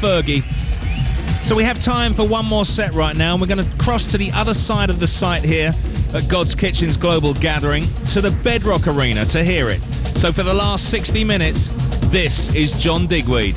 Fergie. So we have time for one more set right now, and we're going to cross to the other side of the site here at Godskitchen's Global Gathering to the Bedrock Arena to hear it. So for the last 60 minutes, this is John Digweed.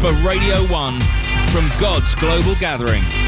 for Radio 1 from God's Global Gathering.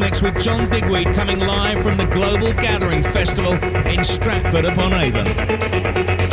Mix with John Digweed coming live from the Global Gathering Festival in Stratford upon Avon.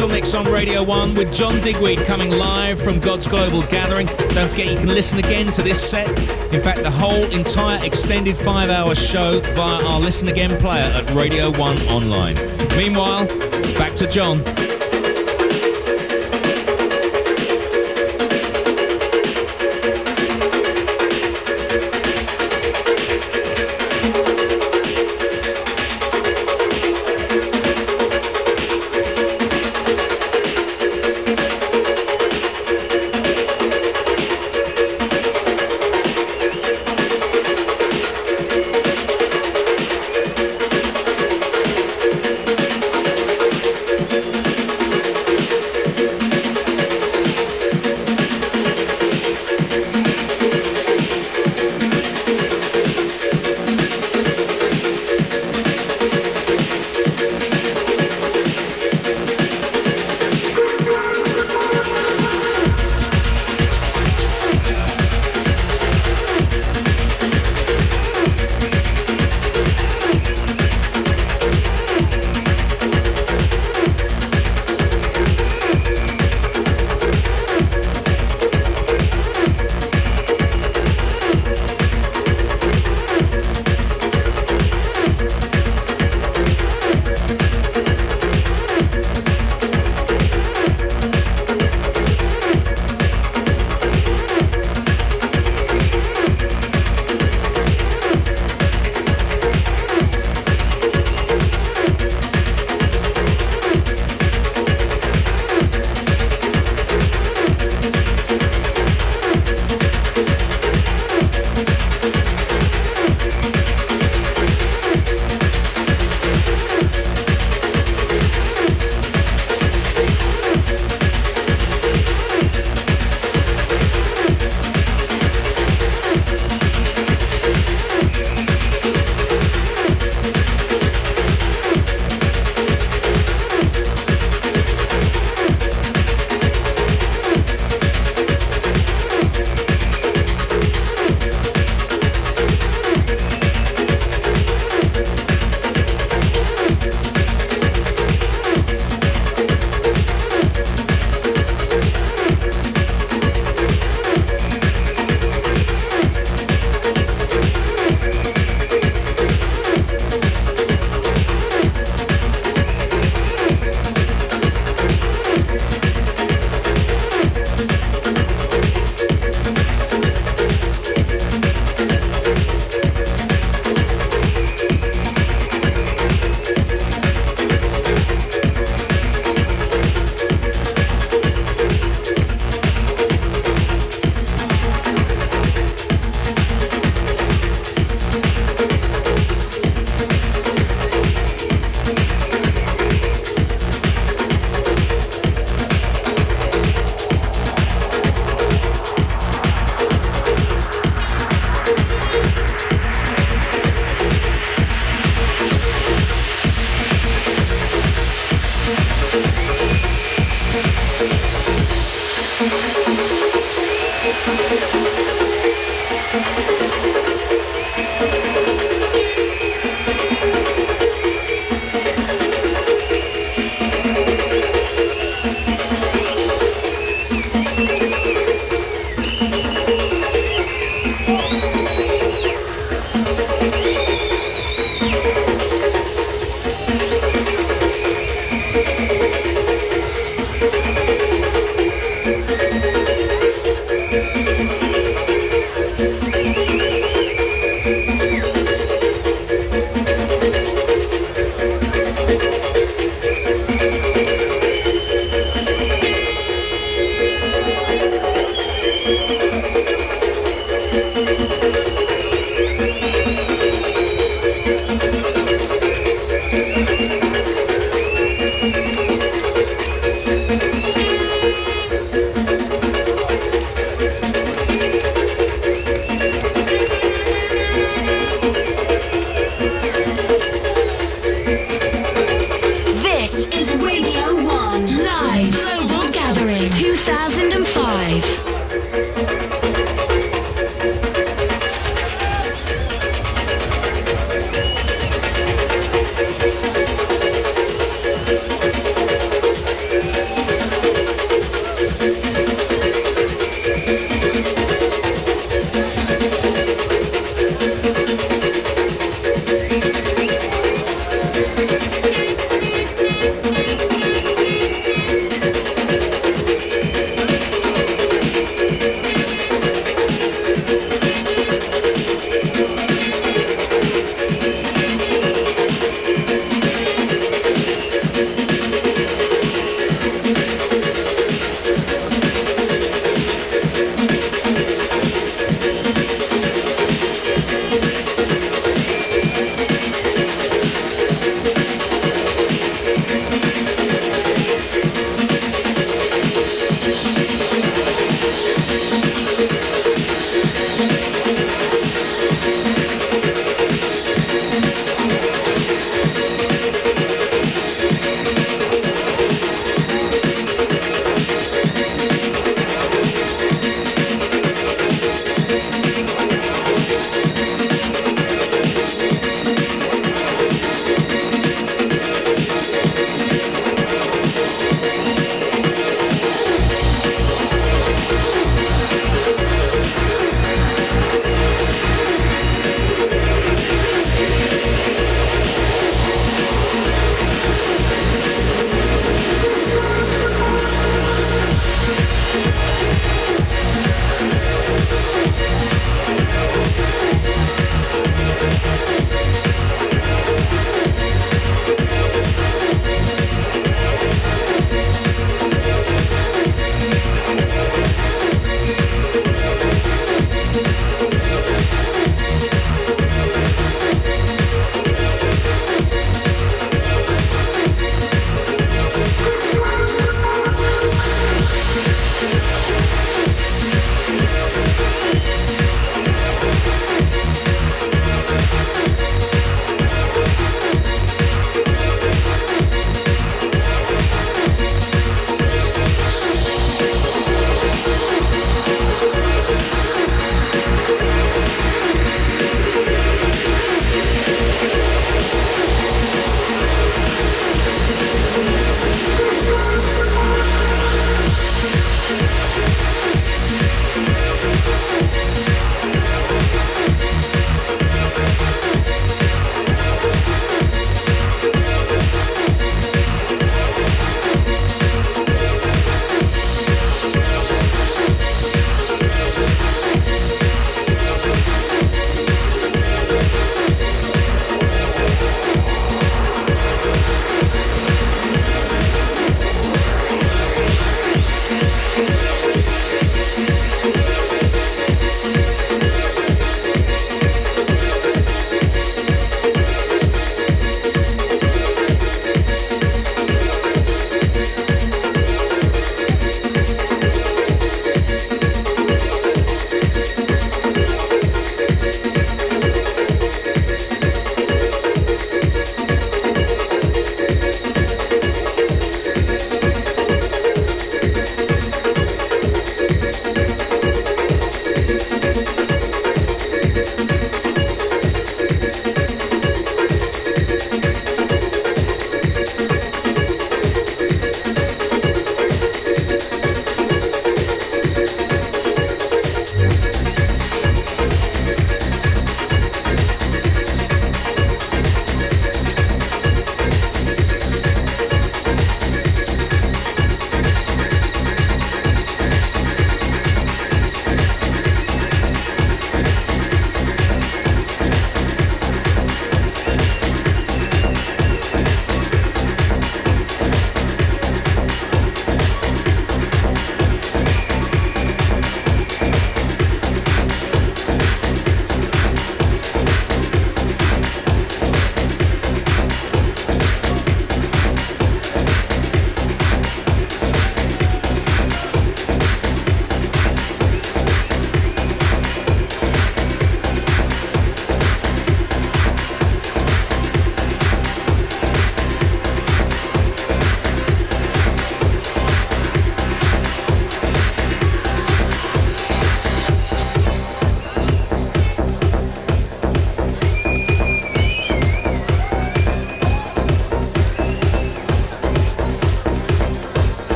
Essential Mix on Radio 1 with John Digweed coming live from God's Global Gathering. Don't forget you can listen again to this set. In fact, the whole entire extended five hour show via our Listen Again player at Radio 1 Online. Meanwhile, back to John.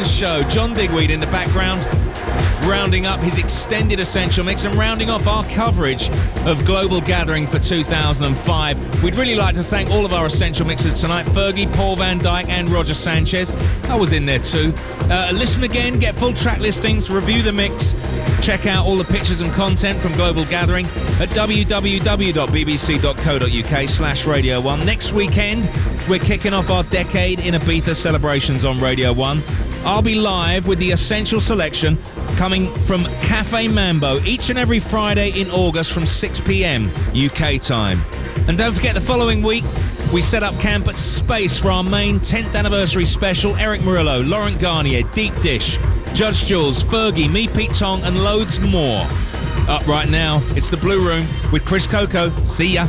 Show. John Digweed in the background, rounding up his extended essential mix and rounding off our coverage of Global Gathering for 2005. We'd really like to thank all of our essential mixers tonight Fergie, Paul van Dyk, and Roger Sanchez. I was in there too. Uh, listen again, get full track listings, review the mix. Check out all the pictures and content from Global Gathering at www.bbc.co.uk slash Radio 1. Next weekend, we're kicking off our decade in Ibiza celebrations on Radio 1. I'll be live with the Essential Selection coming from Cafe Mambo each and every Friday in August from 6 p.m. UK time. And don't forget the following week, we set up camp at Space for our main 10th anniversary special. Erick Morillo, Laurent Garnier, Deep Dish, Judge Jules, Fergie, me, Pete Tong, and loads more. Up right now, it's the Blue Room with Chris Coco. See ya.